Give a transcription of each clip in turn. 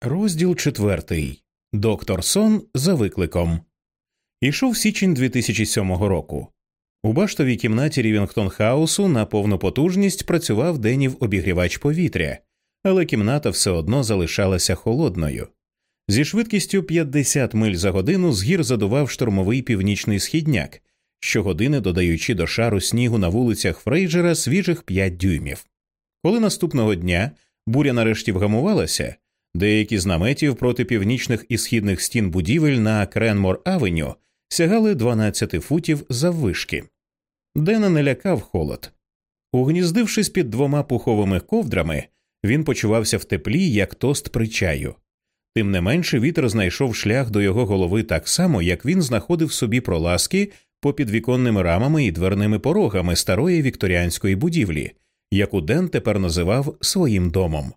Розділ четвертий. Доктор Сон за викликом. Ішов січень 2007 року. У баштовій кімнаті Рівінгтон Хаусу на повну потужність працював денів обігрівач повітря, але кімната все одно залишалася холодною. Зі швидкістю 50 миль за годину з гір задував штормовий північний східняк, щогодини додаючи до шару снігу на вулицях Фрейджера свіжих 5 дюймів. Коли наступного дня буря нарешті вгамувалася. Деякі з наметів проти північних і східних стін будівель на Кренмор Авеню сягали 12 футів заввишки. Дена не лякав холод. Угніздившись під двома пуховими ковдрами, він почувався в теплі, як тост при чаю. Тим не менше вітер знайшов шлях до його голови так само, як він знаходив собі проласки по підвіконними рамами і дверними порогами старої вікторіанської будівлі, яку Ден тепер називав своїм домом.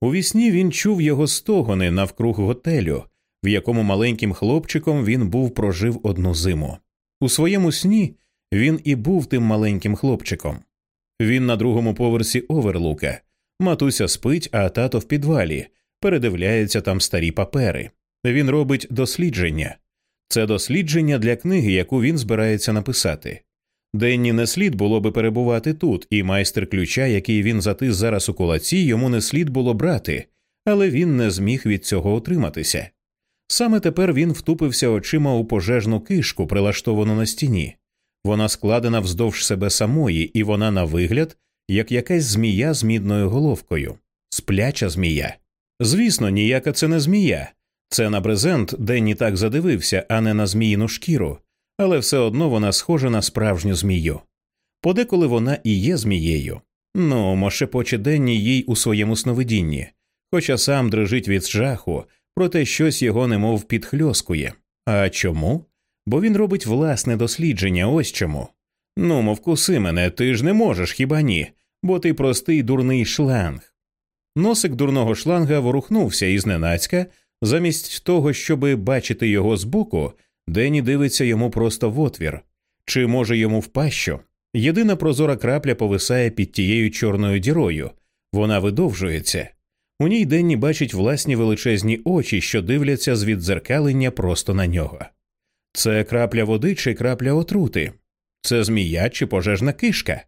У вісні він чув його стогони навкруг готелю, в якому маленьким хлопчиком він був прожив одну зиму. У своєму сні він і був тим маленьким хлопчиком. Він на другому поверсі оверлука. Матуся спить, а тато в підвалі, передивляється там старі папери. Він робить дослідження. Це дослідження для книги, яку він збирається написати. Денні не слід було би перебувати тут, і майстер ключа, який він затис зараз у кулаці, йому не слід було брати, але він не зміг від цього утриматися. Саме тепер він втупився очима у пожежну кишку, прилаштовану на стіні. Вона складена вздовж себе самої, і вона, на вигляд, як якась змія з мідною головкою, спляча змія. Звісно, ніяка це не змія. Це на брезент Денні так задивився, а не на зміїну шкіру але все одно вона схожа на справжню змію. Подеколи вона і є змією. Ну, мошепоче денні їй у своєму сновидінні, хоча сам дрижить від жаху, проте щось його немов підхльоскує. А чому? Бо він робить власне дослідження, ось чому. Ну, мов куси мене, ти ж не можеш хіба ні, бо ти простий дурний шланг. Носик дурного шланга ворухнувся і зненацька, замість того, щоби бачити його збоку, Дені дивиться йому просто в отвір, чи може йому в пащу. Єдина прозора крапля повисає під тією чорною дірою, вона видовжується. У ній Денні бачить власні величезні очі, що дивляться з віддзеркалення просто на нього. Це крапля води чи крапля отрути, це змія чи пожежна кишка.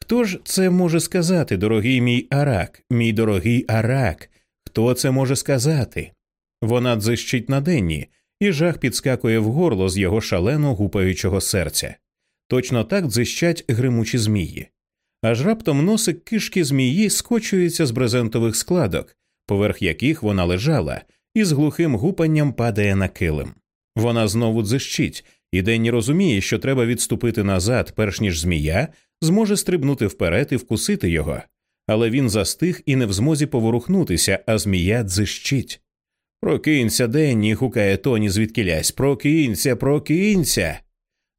Хто ж це може сказати, дорогий мій арак, мій дорогий арак? Хто це може сказати? Вона дзищить на Денні, і жах підскакує в горло з його шалено гупаючого серця. Точно так дзищать гримучі змії. Аж раптом носик кишки змії скочується з брезентових складок, поверх яких вона лежала, і з глухим гупанням падає на килим. Вона знову дзищить, і Денні розуміє, що треба відступити назад, перш ніж змія зможе стрибнути вперед і вкусити його. Але він застиг і не в змозі поворухнутися, а змія дзищить. Прокинься, Денні, гукає Тоні звідкілясь. Прокинься, прокинься.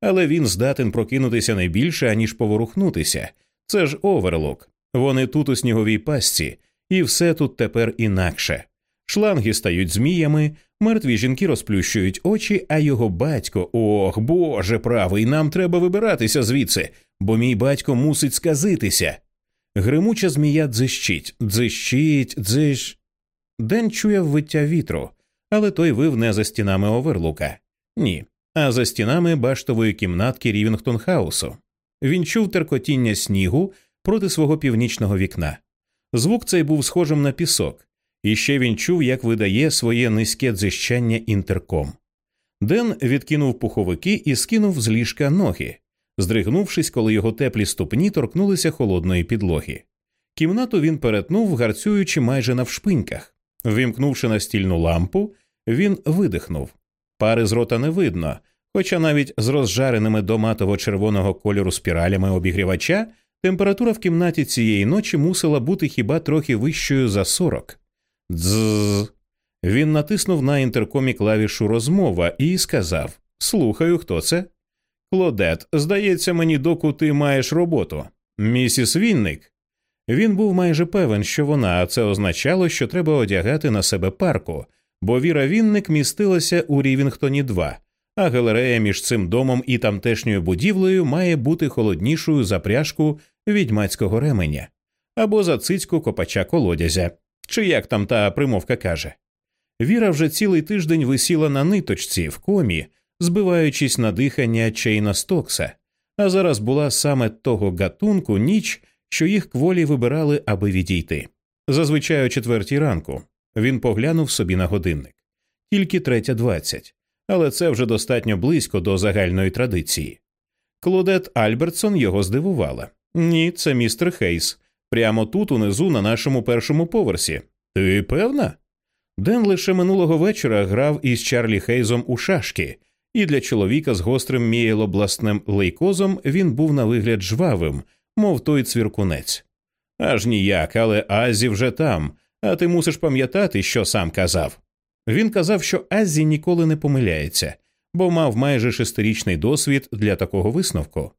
Але він здатен прокинутися не більше, аніж поворухнутися. Це ж оверлок. Вони тут у сніговій пастці, і все тут тепер інакше. Шланги стають зміями, мертві жінки розплющують очі, а його батько ох, Боже правий, нам треба вибиратися звідси, бо мій батько мусить сказитися. Гримуча змія дзищить, дзищить, дзищ. Ден чує виття вітру, але той вив не за стінами оверлука. Ні, а за стінами баштової кімнатки Рівінгтон Хаусу. Він чув теркотіння снігу проти свого північного вікна. Звук цей був схожим на пісок, і ще він чув, як видає своє низьке дзищання інтерком. Ден відкинув пуховики і скинув з ліжка ноги, здригнувшись, коли його теплі ступні торкнулися холодної підлоги. Кімнату він перетнув, гарцюючи майже навшпиньках. Вімкнувши настільну лампу, він видихнув. Пари з рота не видно, хоча навіть з розжареними до матово-червоного кольору спіралями обігрівача температура в кімнаті цієї ночі мусила бути хіба трохи вищою за 40. Дзз. Він натиснув на інтеркомі клавішу розмова і сказав Слухаю, хто це? Клодет, здається мені, доку ти маєш роботу. Місіс Вінник. Він був майже певен, що вона, а це означало, що треба одягати на себе парку, бо Віра Вінник містилася у Рівінгтоні 2, а галерея між цим домом і тамтешньою будівлею має бути холоднішою за пряжку відьмацького ременя або за цицьку копача колодязя, чи як там та примовка каже. Віра вже цілий тиждень висіла на ниточці в комі, збиваючись на дихання Чейна Стокса, а зараз була саме того гатунку ніч, що їх кволі вибирали, аби відійти. Зазвичай о четвертій ранку він поглянув собі на годинник тільки третя двадцять, але це вже достатньо близько до загальної традиції. Клодет Альбертсон його здивувала. Ні, це містер Хейс. Прямо тут, унизу, на нашому першому поверсі. Ти певна? Ден лише минулого вечора грав із Чарлі Хейзом у шашки, і для чоловіка з гострим мієлобластним лейкозом він був на вигляд жвавим, мов той цвіркунець. Аж ніяк, але Азі вже там, а ти мусиш пам'ятати, що сам казав. Він казав, що Азі ніколи не помиляється, бо мав майже шестирічний досвід для такого висновку.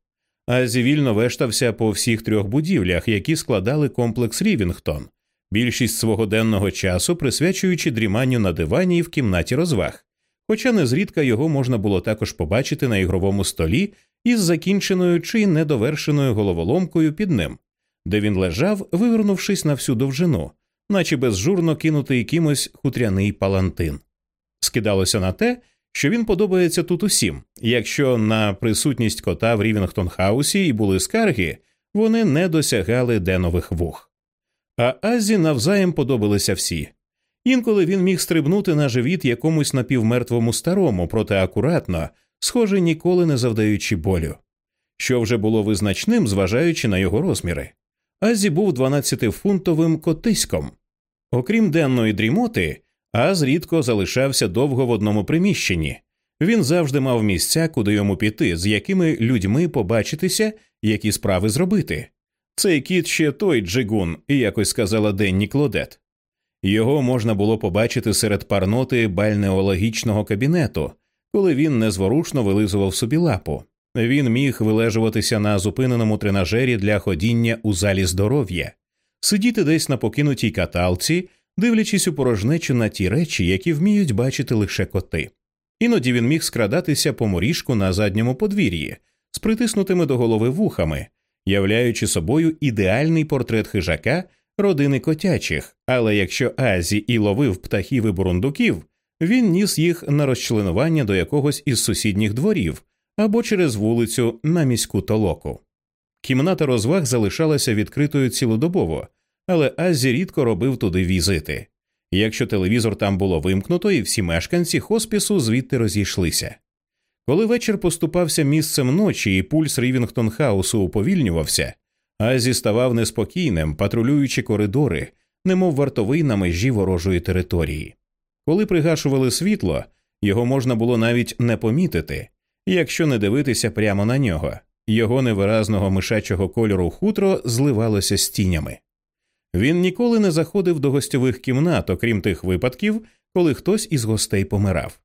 Азі вільно вештався по всіх трьох будівлях, які складали комплекс Рівінгтон, більшість свого денного часу присвячуючи дріманню на дивані і в кімнаті розваг, хоча незрідка його можна було також побачити на ігровому столі із закінченою чи недовершеною головоломкою під ним, де він лежав, вивернувшись на всю довжину, наче безжурно кинутий кимось хутряний палантин. Скидалося на те, що він подобається тут усім, якщо на присутність кота в Рівінгтон Хаусі і були скарги, вони не досягали денових вух. А Азі навзаєм подобалися всі. Інколи він міг стрибнути на живіт якомусь напівмертвому старому, проте акуратно, схоже, ніколи не завдаючи болю, що вже було визначним, зважаючи на його розміри. Азі був 12-фунтовим котиськом. Окрім денної дрімоти, Аз рідко залишався довго в одному приміщенні. Він завжди мав місця, куди йому піти, з якими людьми побачитися, які справи зробити. Цей кіт ще той Джигун, якось сказала Денні Клодет. Його можна було побачити серед парноти бальнеологічного кабінету, коли він незворушно вилизував собі лапу. Він міг вилежуватися на зупиненому тренажері для ходіння у залі здоров'я, сидіти десь на покинутій каталці, дивлячись у порожнечу на ті речі, які вміють бачити лише коти. Іноді він міг скрадатися по моріжку на задньому подвір'ї з притиснутими до голови вухами, являючи собою ідеальний портрет хижака родини котячих, але якщо Азі і ловив птахів і бурундуків, він ніс їх на розчленування до якогось із сусідніх дворів або через вулицю на міську толоку. Кімната розваг залишалася відкритою цілодобово, але Азі рідко робив туди візити. Якщо телевізор там було вимкнуто, і всі мешканці хоспісу звідти розійшлися. Коли вечір поступався місцем ночі і пульс Рівінгтон Хаусу уповільнювався, Азі ставав неспокійним, патрулюючи коридори, немов вартовий на межі ворожої території. Коли пригашували світло, його можна було навіть не помітити, якщо не дивитися прямо на нього, його невиразного мишачого кольору хутро зливалося з тінями. Він ніколи не заходив до гостьових кімнат, окрім тих випадків, коли хтось із гостей помирав.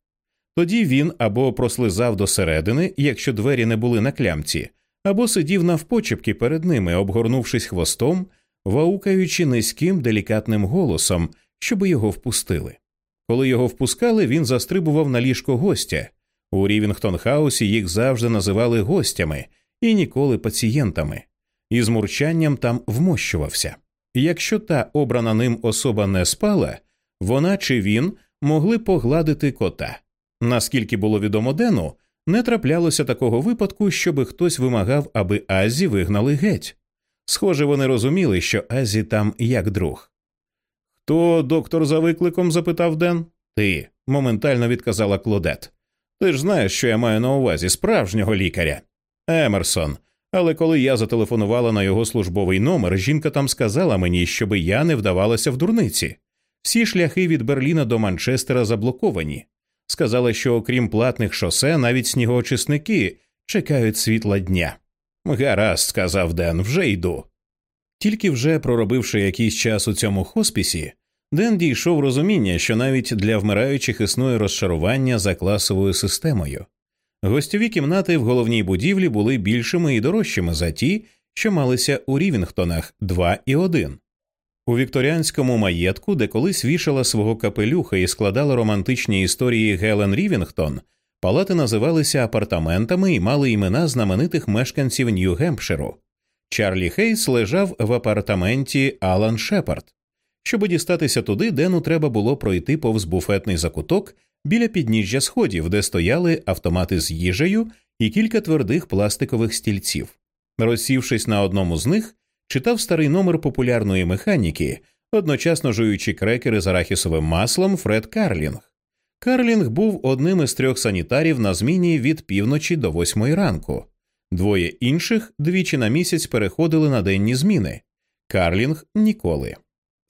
Тоді він або прослизав до середини, якщо двері не були на клямці, або сидів навпочепки перед ними, обгорнувшись хвостом, ваукаючи низьким делікатним голосом, щоби його впустили. Коли його впускали, він застрибував на ліжко гостя. У Рівінгтон Хаусі їх завжди називали гостями і ніколи пацієнтами, і з мурчанням там вмощувався. Якщо та обрана ним особа не спала, вона чи він могли погладити кота. Наскільки було відомо Дену, не траплялося такого випадку, щоби хтось вимагав, аби Азі вигнали геть. Схоже, вони розуміли, що Азі там як друг. Хто доктор за викликом? запитав Ден. Ти, моментально відказала Клодет. Ти ж знаєш, що я маю на увазі справжнього лікаря. Емерсон. Але коли я зателефонувала на його службовий номер, жінка там сказала мені, щоби я не вдавалася в дурниці. Всі шляхи від Берліна до Манчестера заблоковані. Сказала, що окрім платних шосе, навіть снігоочисники чекають світла дня. Гаразд, сказав Ден, вже йду. Тільки вже проробивши якийсь час у цьому хоспісі, Ден дійшов розуміння, що навіть для вмираючих існує розчарування за класовою системою. Гостьові кімнати в головній будівлі були більшими і дорожчими за ті, що малися у Рівінгтонах 2 і 1. У вікторіанському маєтку, де колись вішала свого капелюха і складала романтичні історії Гелен Рівінгтон, палати називалися апартаментами і мали імена знаменитих мешканців Нью-Гемпширу. Чарлі Хейс лежав в апартаменті Алан Шепард. Щоби дістатися туди, Дену треба було пройти повз буфетний закуток біля підніжжя сходів, де стояли автомати з їжею і кілька твердих пластикових стільців. Розсівшись на одному з них, читав старий номер популярної механіки, одночасно жуючи крекери з арахісовим маслом Фред Карлінг. Карлінг був одним із трьох санітарів на зміні від півночі до восьмої ранку. Двоє інших двічі на місяць переходили на денні зміни. Карлінг ніколи.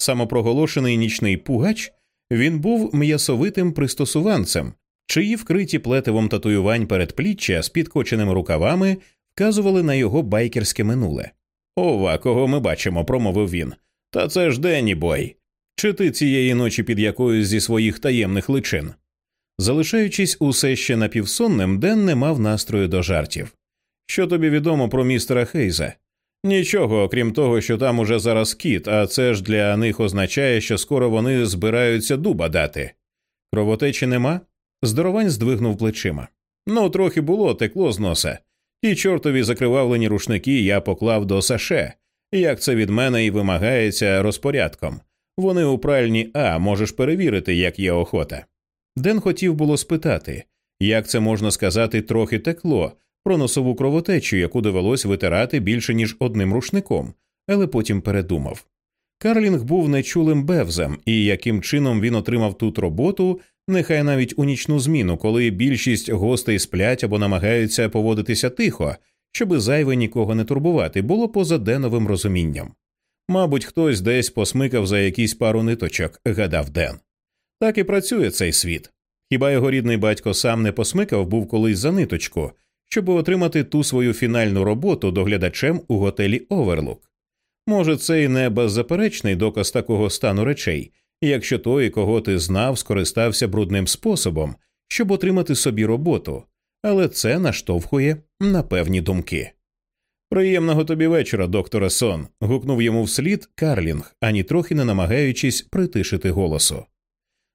Самопроголошений нічний пугач він був м'ясовитим пристосуванцем, чиї вкриті плетивом татуювань передпліччя з підкоченими рукавами вказували на його байкерське минуле. Ова, кого ми бачимо, промовив він. Та це ж Денні Бой. Чи ти цієї ночі під якоюсь зі своїх таємних личин? Залишаючись усе ще напівсонним, Ден не мав настрою до жартів. Що тобі відомо про містера Хейза? Нічого, окрім того, що там уже зараз кіт, а це ж для них означає, що скоро вони збираються дуба дати. Кровотечі нема? Здоровань здвигнув плечима. Ну, трохи було, текло з носа. Ті чортові закривавлені рушники я поклав до саше, як це від мене і вимагається розпорядком. Вони у пральні А можеш перевірити, як є охота. Ден хотів було спитати, як це можна сказати, трохи текло про носову кровотечу, яку довелось витирати більше ніж одним рушником, але потім передумав. Карлінг був нечулим бевзем, і яким чином він отримав тут роботу, нехай навіть у нічну зміну, коли більшість гостей сплять або намагаються поводитися тихо, щоби зайве нікого не турбувати, було поза деновим розумінням. Мабуть, хтось десь посмикав за якісь пару ниточок, гадав Ден. Так і працює цей світ. Хіба його рідний батько сам не посмикав був колись за ниточку, щоб отримати ту свою фінальну роботу доглядачем у готелі Оверлук? Може, це й не беззаперечний доказ такого стану речей, якщо той, кого ти знав, скористався брудним способом, щоб отримати собі роботу, але це наштовхує на певні думки. Приємного тобі вечора, доктора Сон. гукнув йому вслід Карлінг, ані трохи не намагаючись притишити голосу.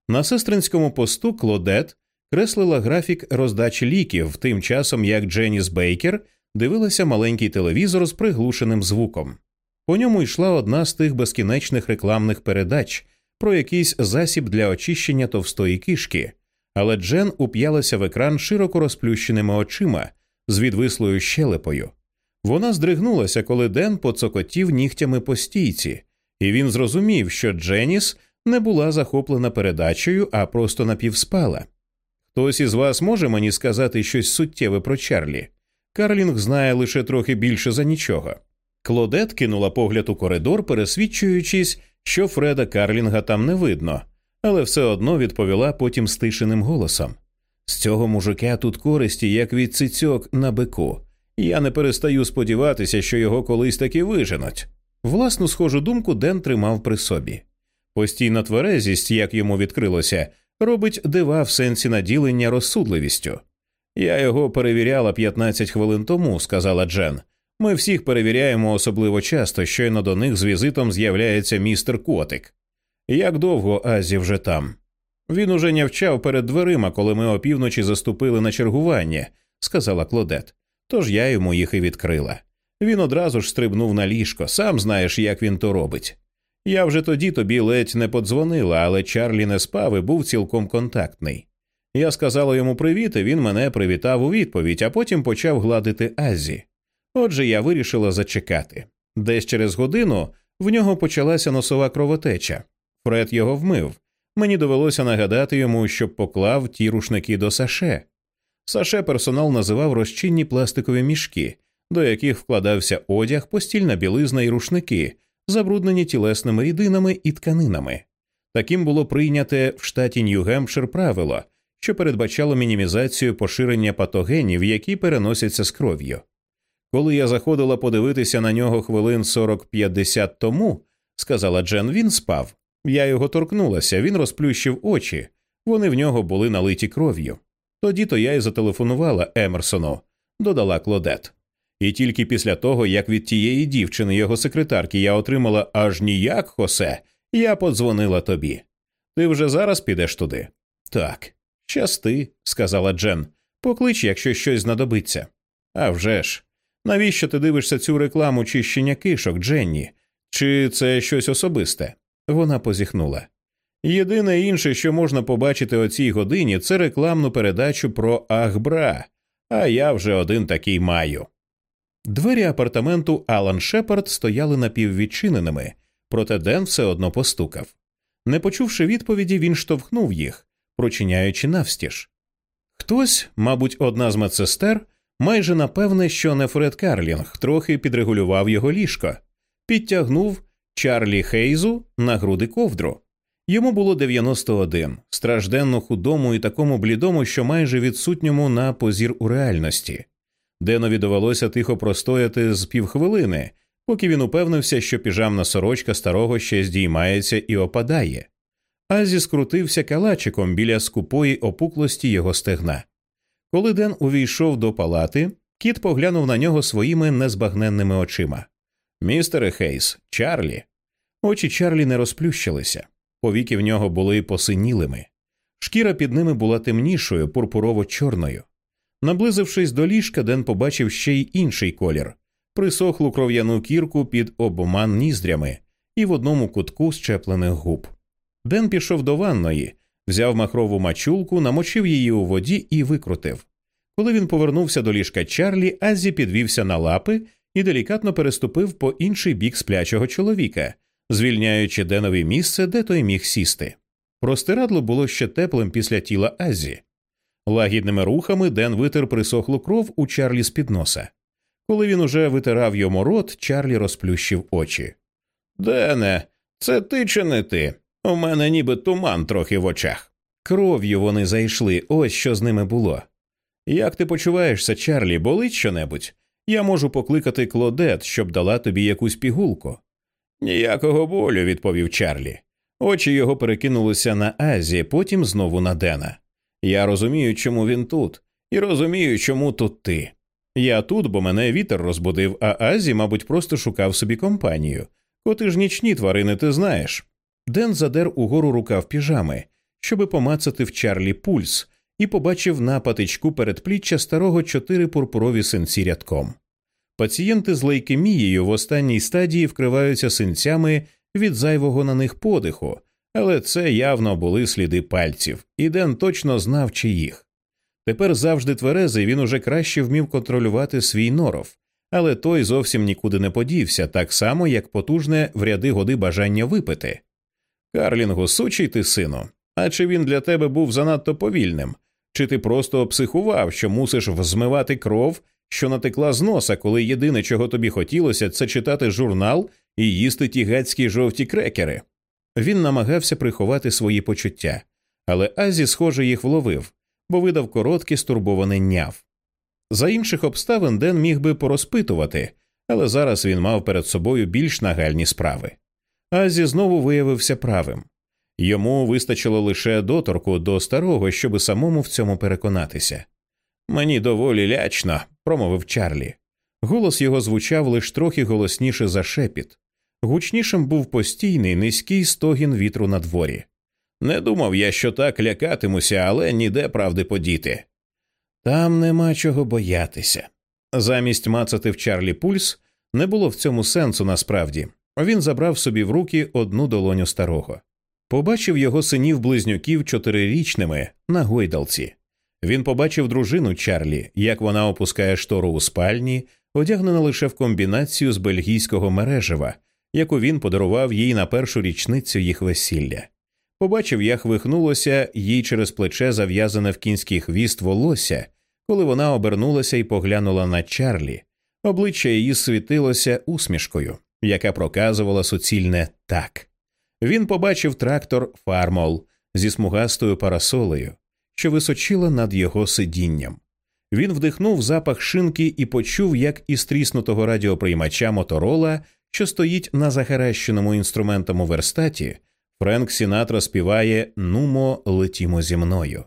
На сестринському посту Клодет креслила графік роздачі ліків, тим часом як Дженіс Бейкер дивилася маленький телевізор з приглушеним звуком. По ньому йшла одна з тих безкінечних рекламних передач про якийсь засіб для очищення товстої кишки, але Джен уп'ялася в екран широко розплющеними очима з відвислою щелепою. Вона здригнулася, коли Ден поцокотів нігтями по стійці, і він зрозумів, що Дженіс не була захоплена передачею, а просто напівспала. Хтось із вас може мені сказати щось суттєве про Чарлі? Карлінг знає лише трохи більше за нічого. Клодет кинула погляд у коридор, пересвідчуючись, що Фреда Карлінга там не видно, але все одно відповіла потім стишеним голосом з цього мужика тут користі, як від цицьок на бику. Я не перестаю сподіватися, що його колись таки виженуть. Власну схожу думку Ден тримав при собі. Постійна тверезість, як йому відкрилося, робить дива в сенсі наділення розсудливістю. Я його перевіряла 15 хвилин тому, сказала Джен. Ми всіх перевіряємо особливо часто, щойно до них з візитом з'являється містер Котик. Як довго Азі вже там? Він уже нявчав перед дверима, коли ми опівночі заступили на чергування, сказала Клодет. Тож я йому їх і відкрила. Він одразу ж стрибнув на ліжко, сам знаєш, як він то робить. Я вже тоді тобі ледь не подзвонила, але Чарлі не спав і був цілком контактний. Я сказала йому привіт, і він мене привітав у відповідь, а потім почав гладити Азі. Отже, я вирішила зачекати. Десь через годину в нього почалася носова кровотеча. Фред його вмив. Мені довелося нагадати йому, щоб поклав ті рушники до саше. Саше персонал називав розчинні пластикові мішки, до яких вкладався одяг, постільна білизна і рушники, забруднені тілесними рідинами і тканинами. Таким було прийняте в штаті Нью-Гемпшир правило, що передбачало мінімізацію поширення патогенів, які переносяться з кров'ю. Коли я заходила подивитися на нього хвилин 40-50 тому, сказала Джен, він спав. Я його торкнулася, він розплющив очі, вони в нього були налиті кров'ю. Тоді то я й зателефонувала Емерсону, додала Клодет. І тільки після того, як від тієї дівчини, його секретарки, я отримала аж ніяк, Хосе, я подзвонила тобі. Ти вже зараз підеш туди? Так. Щасти, сказала Джен. Поклич, якщо щось знадобиться. «А вже ж. Навіщо ти дивишся цю рекламу чищення кишок, Дженні? Чи це щось особисте? Вона позіхнула. Єдине інше, що можна побачити о цій годині, це рекламну передачу про Ахбра, а я вже один такий маю. Двері апартаменту Алан Шепард стояли напіввідчиненими, проте Ден все одно постукав. Не почувши відповіді, він штовхнув їх, прочиняючи навстіж. Хтось, мабуть, одна з медсестер, майже напевне, що не Фред Карлінг, трохи підрегулював його ліжко, підтягнув Чарлі Хейзу на груди ковдру. Йому було 91, стражденно худому і такому блідому, що майже відсутньому на позір у реальності. Денові довелося тихо простояти з півхвилини, поки він упевнився, що піжамна сорочка старого ще здіймається і опадає. Азі скрутився калачиком біля скупої опуклості його стегна. Коли Ден увійшов до палати, кіт поглянув на нього своїми незбагненними очима. Містере Хейс, Чарлі. Очі Чарлі не розплющилися, повіки в нього були посинілими. Шкіра під ними була темнішою, пурпурово чорною. Наблизившись до ліжка, Ден побачив ще й інший колір присохлу кров'яну кірку під обома ніздрями і в одному кутку щеплених губ. Ден пішов до ванної, взяв махрову мачулку, намочив її у воді і викрутив. Коли він повернувся до ліжка Чарлі, Азі підвівся на лапи і делікатно переступив по інший бік сплячого чоловіка, звільняючи Денові місце, де той міг сісти. Простирадло було ще теплим після тіла Азі. Лагідними рухами Ден витер присохлу кров у Чарлі з під носа. Коли він уже витирав йому рот, Чарлі розплющив очі. Дене, це ти чи не ти? У мене ніби туман трохи в очах. Кров'ю вони зайшли, ось що з ними було. Як ти почуваєшся, Чарлі, болить щонебудь? Я можу покликати Клодет, щоб дала тобі якусь пігулку. Ніякого болю, відповів Чарлі. Очі його перекинулися на Азі, потім знову на Дена. Я розумію, чому він тут, і розумію, чому тут ти. Я тут, бо мене вітер розбудив, а Азі, мабуть, просто шукав собі компанію. Коти ж нічні тварини, ти знаєш. Ден задер угору рукав піжами, щоби помацати в Чарлі пульс, і побачив на патичку передпліччя старого чотири пурпурові синці рядком. Пацієнти з лейкемією в останній стадії вкриваються синцями від зайвого на них подиху, але це явно були сліди пальців, і Ден точно знав, чи їх. Тепер завжди тверезий він уже краще вмів контролювати свій норов, але той зовсім нікуди не подівся, так само, як потужне в ряди годи бажання випити. Карлінгу, сучий ти сину, а чи він для тебе був занадто повільним, чи ти просто обсихував, що мусиш взмивати кров, що натекла з носа, коли єдине, чого тобі хотілося, це читати журнал і їсти ті гацькі жовті крекери? Він намагався приховати свої почуття, але Азі, схоже, їх вловив, бо видав короткий стурбований няв. За інших обставин Ден міг би порозпитувати, але зараз він мав перед собою більш нагальні справи. Азі знову виявився правим. Йому вистачило лише доторку до старого, щоби самому в цьому переконатися. Мені доволі лячно, промовив Чарлі. Голос його звучав лише трохи голосніше за шепіт. Гучнішим був постійний низький стогін вітру на дворі. Не думав я, що так лякатимуся, але ніде правди подіти. Там нема чого боятися. Замість мацати в Чарлі пульс не було в цьому сенсу насправді. Він забрав собі в руки одну долоню старого. Побачив його синів близнюків чотирирічними на гойдалці. Він побачив дружину Чарлі, як вона опускає штору у спальні, одягнена лише в комбінацію з бельгійського мережева, яку він подарував їй на першу річницю їх весілля. Побачив, як вихнулося їй через плече зав'язане в кінський хвіст волосся, коли вона обернулася і поглянула на Чарлі. Обличчя її світилося усмішкою, яка проказувала суцільне так. Він побачив трактор фармол зі смугастою парасолею, що височила над його сидінням. Він вдихнув запах шинки і почув, як із тріснутого радіоприймача моторола, що стоїть на захаращеному інструментом у верстаті, Френк Сінатра співає Нумо, летімо зі мною.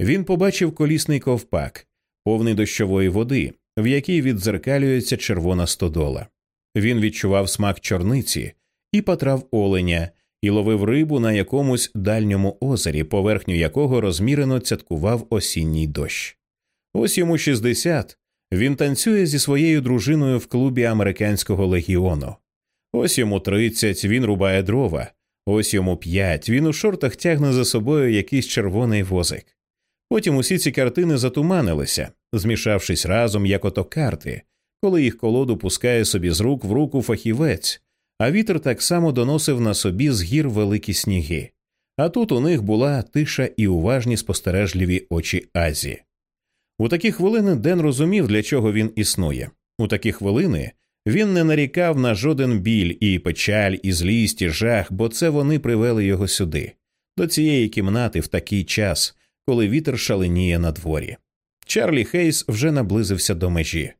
Він побачив колісний ковпак, повний дощової води, в якій віддзеркалюється червона стодола. Він відчував смак чорниці і патрав оленя, і ловив рибу на якомусь дальньому озері, поверхню якого розмірено цяткував осінній дощ. Ось йому 60. Він танцює зі своєю дружиною в клубі американського легіону. Ось йому 30, він рубає дрова. Ось йому п'ять, він у шортах тягне за собою якийсь червоний возик. Потім усі ці картини затуманилися, змішавшись разом, як ото карти, коли їх колоду пускає собі з рук в руку фахівець, а вітер так само доносив на собі з гір великі сніги. А тут у них була тиша і уважні спостережливі очі Азі. У такі хвилини Ден розумів, для чого він існує. У такі хвилини він не нарікав на жоден біль і печаль, і злість, і жах, бо це вони привели його сюди, до цієї кімнати в такий час, коли вітер шаленіє на дворі. Чарлі Хейс вже наблизився до межі.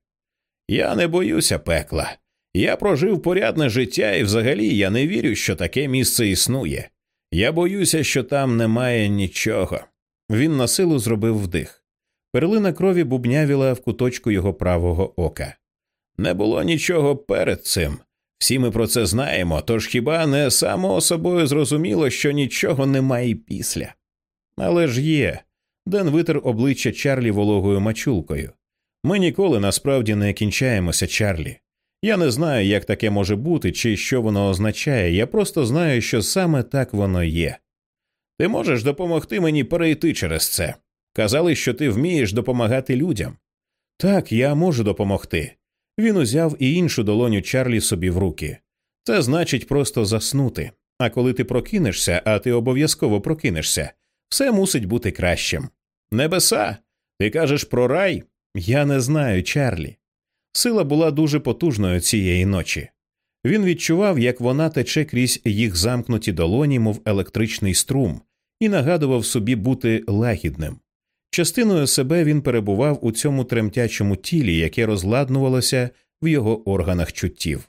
Я не боюся пекла. Я прожив порядне життя, і взагалі я не вірю, що таке місце існує. Я боюся, що там немає нічого. Він на силу зробив вдих. Перлина крові бубнявіла в куточку його правого ока. Не було нічого перед цим. Всі ми про це знаємо, тож хіба не само собою зрозуміло, що нічого немає після. Але ж є. Ден витер обличчя Чарлі вологою мачулкою. Ми ніколи насправді не кінчаємося, Чарлі. Я не знаю, як таке може бути чи що воно означає, я просто знаю, що саме так воно є. Ти можеш допомогти мені перейти через це. Казали, що ти вмієш допомагати людям. Так, я можу допомогти. Він узяв і іншу долоню Чарлі собі в руки. Це значить просто заснути. А коли ти прокинешся, а ти обов'язково прокинешся, все мусить бути кращим. Небеса. Ти кажеш про рай? Я не знаю, Чарлі. Сила була дуже потужною цієї ночі. Він відчував, як вона тече крізь їх замкнуті долоні, мов електричний струм, і нагадував собі бути лагідним. Частиною себе він перебував у цьому тремтячому тілі, яке розладнувалося в його органах чуттів.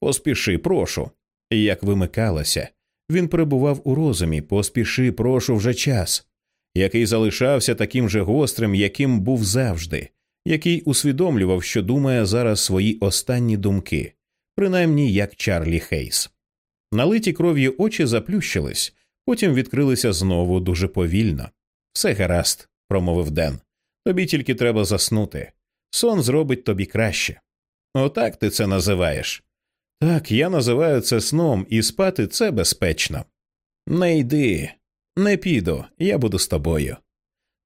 Поспіши, прошу. І як вимикалося, він перебував у розумі, поспіши, прошу вже час, який залишався таким же гострим, яким був завжди, який усвідомлював, що думає зараз свої останні думки, принаймні як Чарлі Хейс. Налиті кров'ю очі заплющились, потім відкрилися знову дуже повільно. Все гаразд, промовив Ден. Тобі тільки треба заснути. Сон зробить тобі краще. Отак ти це називаєш. Так, я називаю це сном, і спати це безпечно. Не йди, не піду, я буду з тобою.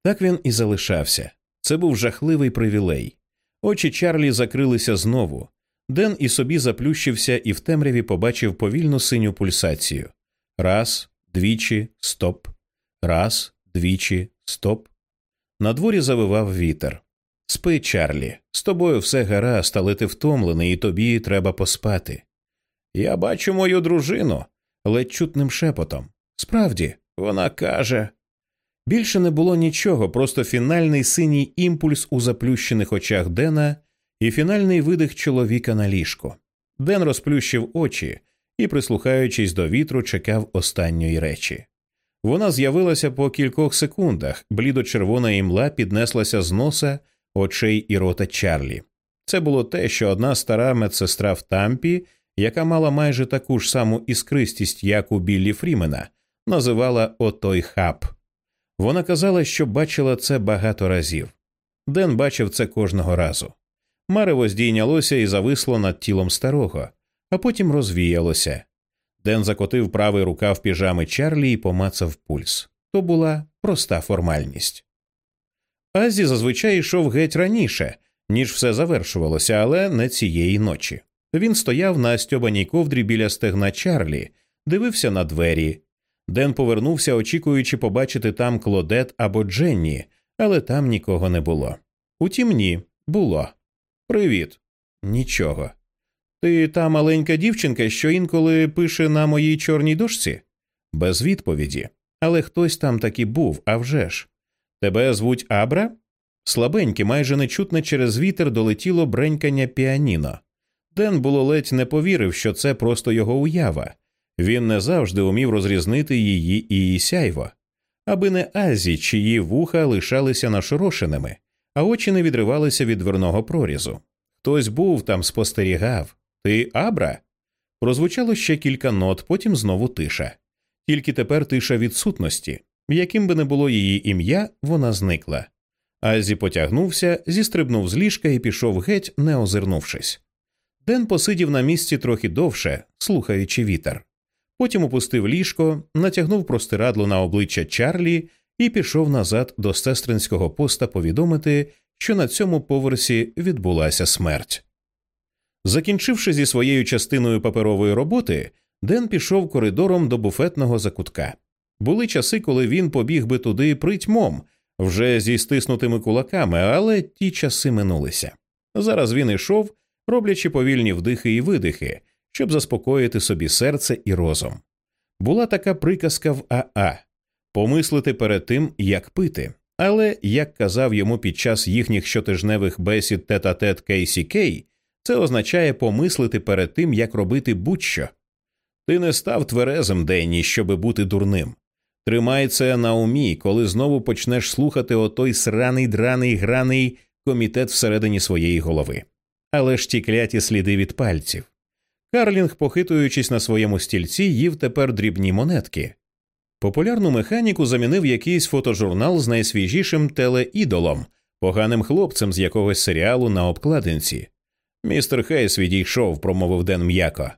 Так він і залишався. Це був жахливий привілей. Очі Чарлі закрилися знову. Ден і собі заплющився і в темряві побачив повільну синю пульсацію. Раз, двічі, стоп. Раз, двічі, стоп. На дворі завивав вітер. Спи, Чарлі, з тобою все гаразд, але ти втомлений, і тобі треба поспати. Я бачу мою дружину ледь чутним шепотом. Справді, вона каже. Більше не було нічого, просто фінальний синій імпульс у заплющених очах Дена і фінальний видих чоловіка на ліжко. Ден розплющив очі і, прислухаючись до вітру, чекав останньої речі. Вона з'явилася по кількох секундах, блідо-червона імла піднеслася з носа, очей і рота Чарлі. Це було те, що одна стара медсестра в тампі, яка мала майже таку ж саму іскристість, як у Біллі Фрімена, називала отой хаб. Вона казала, що бачила це багато разів. Ден бачив це кожного разу. Марево здійнялося і зависло над тілом старого, а потім розвіялося. Ден закотив правий рукав піжами Чарлі і помацав пульс. То була проста формальність. Азі зазвичай йшов геть раніше, ніж все завершувалося, але не цієї ночі. Він стояв на стьобаній ковдрі біля стегна Чарлі, дивився на двері. Ден повернувся, очікуючи побачити там Клодет або Дженні, але там нікого не було. Утім, ні, було. Привіт. Нічого. Ти та маленька дівчинка, що інколи пише на моїй чорній дошці? Без відповіді. Але хтось там таки був, а вже ж. Тебе звуть Абра? Слабеньке, майже нечутне через вітер долетіло бренькання піаніно. Ден було ледь не повірив, що це просто його уява. Він не завжди умів розрізнити її і її сяйво, аби не Азі, чиї вуха лишалися нашорошеними, а очі не відривалися від дверного прорізу. Хтось був там, спостерігав. Ти Абра? Прозвучало ще кілька нот, потім знову тиша. Тільки тепер тиша відсутності. Яким би не було її ім'я, вона зникла. Азі потягнувся, зістрибнув з ліжка і пішов геть, не озирнувшись. Ден посидів на місці трохи довше, слухаючи вітер. Потім опустив ліжко, натягнув простирадло на обличчя Чарлі і пішов назад до сестринського поста повідомити, що на цьому поверсі відбулася смерть. Закінчивши зі своєю частиною паперової роботи, Ден пішов коридором до буфетного закутка. Були часи, коли він побіг би туди притьмом, вже зі стиснутими кулаками, але ті часи минулися. Зараз він ішов, роблячи повільні вдихи і видихи, щоб заспокоїти собі серце і розум. Була така приказка в Аа помислити перед тим, як пити. Але, як казав йому під час їхніх щотижневих бесід тет-а-тет Кейсі Кей, це означає помислити перед тим, як робити будь-що. Ти не став тверезим Денні, щоби бути дурним. Тримай це на умі, коли знову почнеш слухати отой сраний драний граний комітет всередині своєї голови. Але ж ті кляті сліди від пальців. Карлінг, похитуючись на своєму стільці, їв тепер дрібні монетки. Популярну механіку замінив якийсь фотожурнал з найсвіжішим телеідолом, поганим хлопцем з якогось серіалу на обкладинці. Містер Хейс відійшов, промовив Ден м'яко.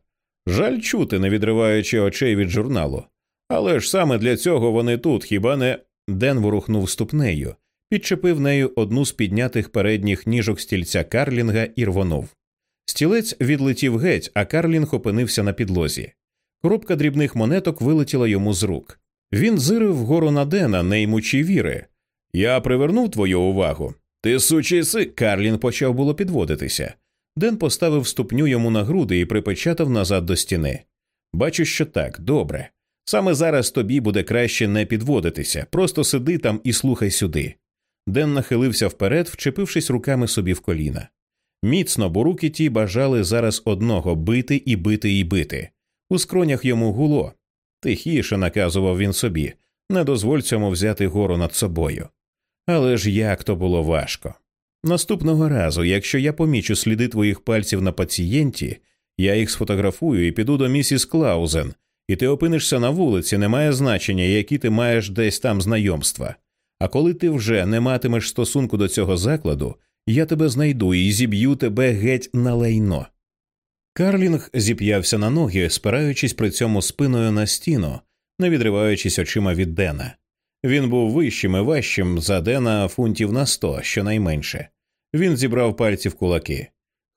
Жаль чути, не відриваючи очей від журналу. Але ж саме для цього вони тут, хіба не. Ден ворухнув ступнею, підчепив нею одну з піднятих передніх ніжок стільця Карлінга і рвонув. Стілець відлетів геть, а Карлінг опинився на підлозі. Коробка дрібних монеток вилетіла йому з рук. Він зирив вгору на Дена, не ймучи віри. Я привернув твою увагу. Ти сучий си. Карлін почав було підводитися. Ден поставив ступню йому на груди і припечатав назад до стіни. Бачу, що так, добре. Саме зараз тобі буде краще не підводитися, просто сиди там і слухай сюди. Ден нахилився вперед, вчепившись руками собі в коліна. Міцно, бо руки ті бажали зараз одного бити і бити і бити. У скронях йому гуло. Тихіше наказував він собі не дозволь цьому взяти гору над собою. Але ж як то було важко. Наступного разу, якщо я помічу сліди твоїх пальців на пацієнті, я їх сфотографую і піду до місіс Клаузен, і ти опинишся на вулиці, не має значення, які ти маєш десь там знайомства. А коли ти вже не матимеш стосунку до цього закладу, я тебе знайду і зіб'ю тебе геть на лайно. Карлінг зіп'явся на ноги, спираючись при цьому спиною на стіну, не відриваючись очима від Дена. Він був вищим і важчим за Дена фунтів на сто, щонайменше. Він зібрав пальці в кулаки.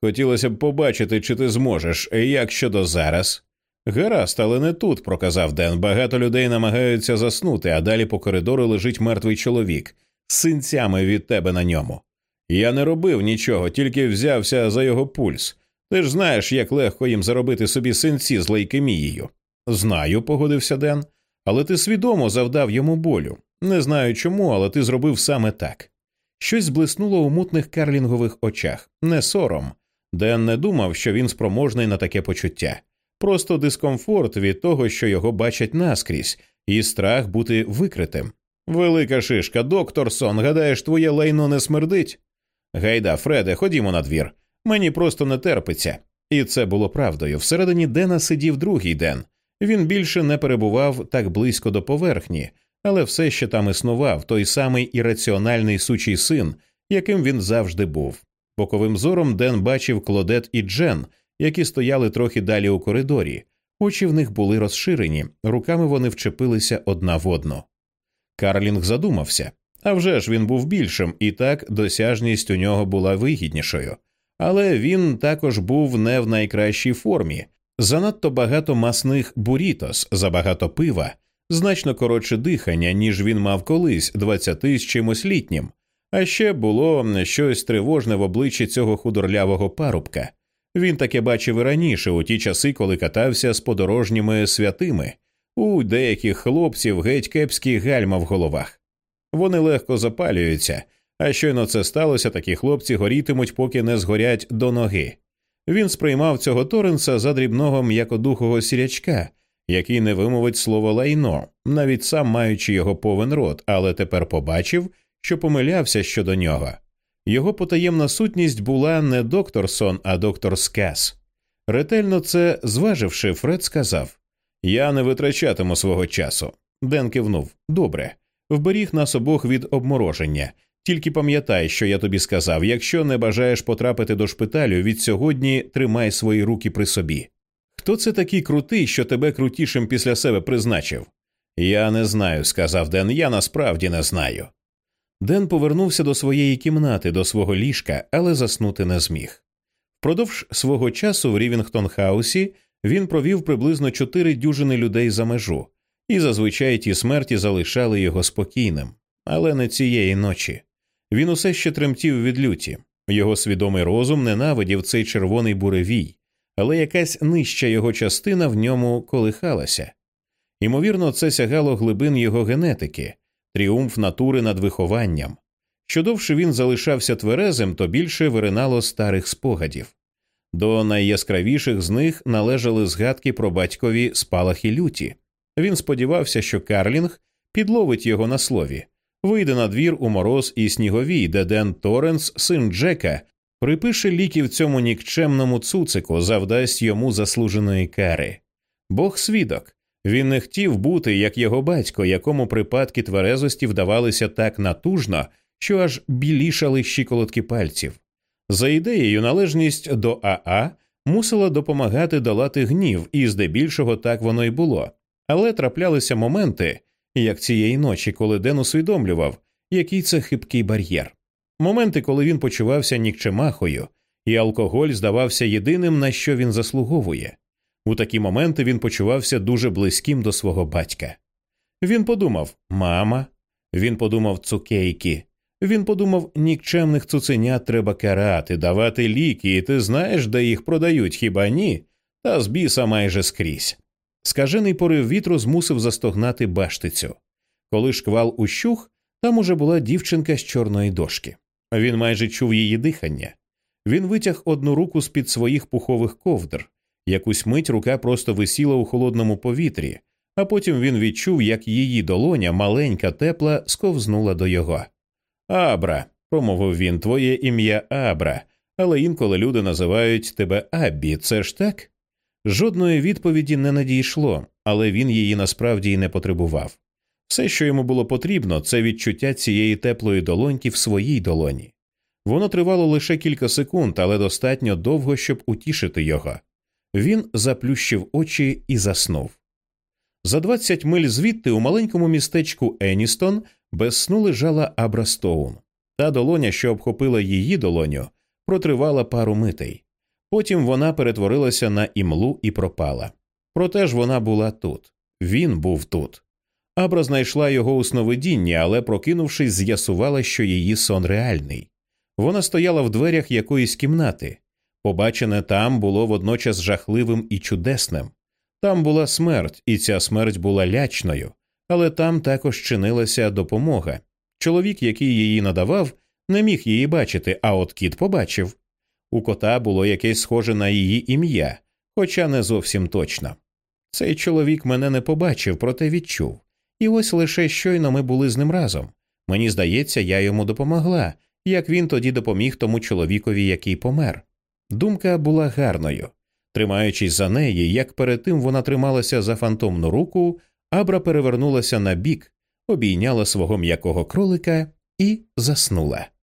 Хотілося б побачити, чи ти зможеш, як щодо зараз. Гаразд, але не тут, проказав Ден. Багато людей намагаються заснути, а далі по коридору лежить мертвий чоловік з синцями від тебе на ньому. Я не робив нічого, тільки взявся за його пульс. Ти ж знаєш, як легко їм заробити собі синці з лейкемією. Знаю, погодився Ден, але ти свідомо завдав йому болю. Не знаю чому, але ти зробив саме так. Щось зблиснуло у мутних карлінгових очах, не сором. Ден не думав, що він спроможний на таке почуття, просто дискомфорт від того, що його бачать наскрізь, і страх бути викритим. Велика шишка, докторсон, гадаєш, твоє лайно не смердить? Гайда, Фреде, ходімо на двір. Мені просто не терпиться. І це було правдою. Всередині Дена сидів другий Ден. Він більше не перебував так близько до поверхні, але все ще там існував той самий ірраціональний сучий син, яким він завжди був. Боковим зором Ден бачив Клодет і Джен, які стояли трохи далі у коридорі. Очі в них були розширені, руками вони вчепилися одна в одну. Карлінг задумався. А вже ж він був більшим, і так досяжність у нього була вигіднішою. Але він також був не в найкращій формі. Занадто багато масних бурітос, забагато пива, значно коротше дихання, ніж він мав колись, двадцяти з чимось літнім. А ще було щось тривожне в обличчі цього худорлявого парубка. Він таке бачив і раніше, у ті часи, коли катався з подорожніми святими, у деяких хлопців геть кепські гальма в головах. Вони легко запалюються, а щойно це сталося, такі хлопці горітимуть, поки не згорять до ноги. Він сприймав цього Торренса за дрібного м'якодухого сірячка, який не вимовить слово лайно, навіть сам маючи його повен рот, але тепер побачив, що помилявся щодо нього. Його потаємна сутність була не доктор Сон, а доктор Скас. Ретельно це зваживши, Фред сказав Я не витрачатиму свого часу. Ден кивнув добре, вберіг нас обох від обмороження. Тільки пам'ятай, що я тобі сказав якщо не бажаєш потрапити до шпиталю, від сьогодні тримай свої руки при собі. Хто це такий крутий, що тебе крутішим після себе призначив? Я не знаю, сказав Ден, я насправді не знаю. Ден повернувся до своєї кімнати, до свого ліжка, але заснути не зміг. Впродовж свого часу в Рівінгтон Хаусі він провів приблизно чотири дюжини людей за межу, і зазвичай ті смерті залишали його спокійним, але не цієї ночі. Він усе ще тремтів від люті. Його свідомий розум ненавидів цей червоний буревій, але якась нижча його частина в ньому колихалася. Ймовірно, це сягало глибин його генетики, тріумф натури над вихованням. Що довше він залишався тверезим, то більше виринало старих спогадів. До найяскравіших з них належали згадки про батькові спалахи люті. Він сподівався, що Карлінг підловить його на слові, вийде на двір у мороз і сніговій, де Ден Торренс, син Джека, припише ліків цьому нікчемному цуцику, завдасть йому заслуженої кари. Бог свідок. Він не хотів бути як його батько, якому припадки тверезості вдавалися так натужно, що аж білішали щиколотки пальців. За ідеєю, належність до Аа мусила допомагати долати гнів, і здебільшого так воно й було. Але траплялися моменти, як цієї ночі, коли Ден усвідомлював, який це хибкий бар'єр. Моменти, коли він почувався нікчемахою, і алкоголь здавався єдиним, на що він заслуговує. У такі моменти він почувався дуже близьким до свого батька. Він подумав мама, він подумав цукейки, він подумав нікчемних цуценят треба карати, давати ліки, і ти знаєш, де їх продають, хіба ні? Та з біса майже скрізь. Скажений порив вітру змусив застогнати баштицю. Коли шквал ущух, там уже була дівчинка з чорної дошки. Він майже чув її дихання. Він витяг одну руку з під своїх пухових ковдр. Якусь мить рука просто висіла у холодному повітрі, а потім він відчув, як її долоня, маленька, тепла, сковзнула до його. Абра, промовив він, твоє ім'я Абра, але інколи люди називають тебе Аббі, це ж так? Жодної відповіді не надійшло, але він її насправді й не потребував. Все, що йому було потрібно, це відчуття цієї теплої долоньки в своїй долоні. Воно тривало лише кілька секунд, але достатньо довго, щоб утішити його. Він заплющив очі і заснув. За 20 миль звідти у маленькому містечку Еністон без сну лежала Абра Стоун. Та долоня, що обхопила її долоню, протривала пару митей. Потім вона перетворилася на імлу і пропала. Проте ж вона була тут. Він був тут. Абра знайшла його у сновидінні, але, прокинувшись, з'ясувала, що її сон реальний. Вона стояла в дверях якоїсь кімнати. Побачене там було водночас жахливим і чудесним. Там була смерть, і ця смерть була лячною, але там також чинилася допомога. Чоловік, який її надавав, не міг її бачити, а от кіт побачив. У кота було якесь схоже на її ім'я, хоча не зовсім точно. Цей чоловік мене не побачив, проте відчув. І ось лише щойно ми були з ним разом. Мені здається, я йому допомогла, як він тоді допоміг тому чоловікові, який помер. Думка була гарною. Тримаючись за неї, як перед тим вона трималася за фантомну руку, Абра перевернулася на бік, обійняла свого м'якого кролика і заснула.